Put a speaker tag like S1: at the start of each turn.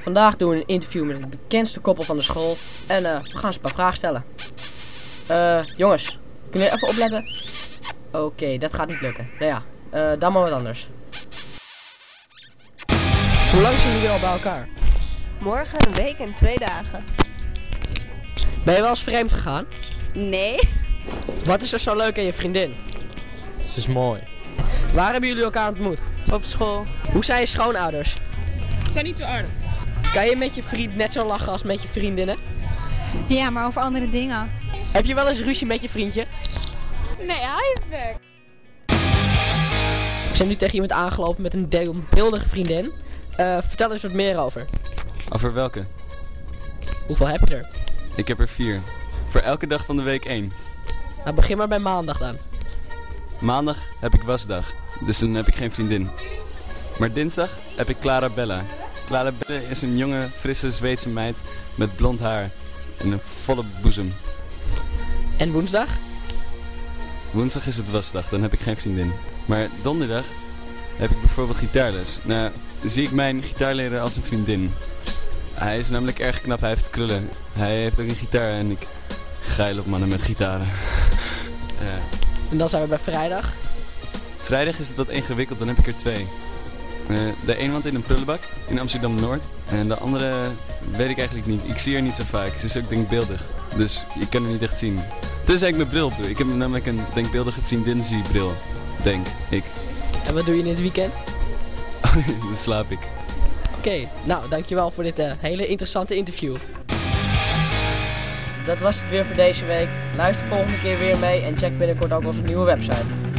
S1: Vandaag doen we een interview met het bekendste koppel van de school. En eh, we gaan ze een paar vragen stellen. Eh, jongens, kunnen jullie even opletten? Oké, dat gaat niet lukken. Nou ja, eh, dan maar wat anders. Hoe lang zijn jullie al bij elkaar?
S2: Morgen een week en twee dagen.
S1: Ben je wel eens vreemd gegaan?
S2: Nee?
S1: Wat is er zo leuk aan je vriendin?
S3: Ze is mooi.
S1: Waar hebben jullie elkaar ontmoet?
S2: Op school.
S1: Hoe zijn je schoonouders?
S4: zijn niet zo aardig.
S1: Kan je met je vriend net zo lachen als met je vriendinnen?
S5: Ja, maar over andere dingen.
S1: Heb je wel eens ruzie met je vriendje?
S2: Nee, hij is weg.
S1: We zijn nu tegen iemand aangelopen met een deelbeeldige vriendin. Eh, vertel eens wat meer over.
S6: Over welke?
S1: Hoeveel heb je er?
S6: Ik heb er vier. Voor elke dag van de week één.
S1: Nou, begin maar bij maandag dan.
S6: Maandag heb ik wasdag, dus dan heb ik geen vriendin. Maar dinsdag heb ik Clara Bella. Clara is een jonge, frisse Zweedse meid met blond haar en een volle boezem.
S1: En woensdag?
S6: Woensdag is het wasdag, dan heb ik geen vriendin. Maar donderdag heb ik bijvoorbeeld gitaarles. Nou, zie ik mijn gitaarleraar als een vriendin. Hij is namelijk erg knap, hij heeft krullen. Hij heeft ook een gitaar en ik geil op mannen met gitaren.
S1: En dan zijn we bij vrijdag.
S6: Vrijdag is het wat ingewikkeld, dan heb ik er twee. Eh, de een woont in een prullenbak in Amsterdam-Noord. En de andere weet ik eigenlijk niet. Ik zie haar niet zo vaak. Ze is ook denkbeeldig. Dus ik kan haar niet echt zien. Tenzij ik mijn bril op doe. Ik heb namelijk een denkbeeldige vriendin zie bril. Denk ik.
S1: En wat doe je in het weekend?
S6: Dan slaap ik.
S1: Oké, nou dankjewel voor dit eh, hele interessante interview. Dat was het weer voor deze week. Luister volgende keer weer mee en check binnenkort ook onze nieuwe website.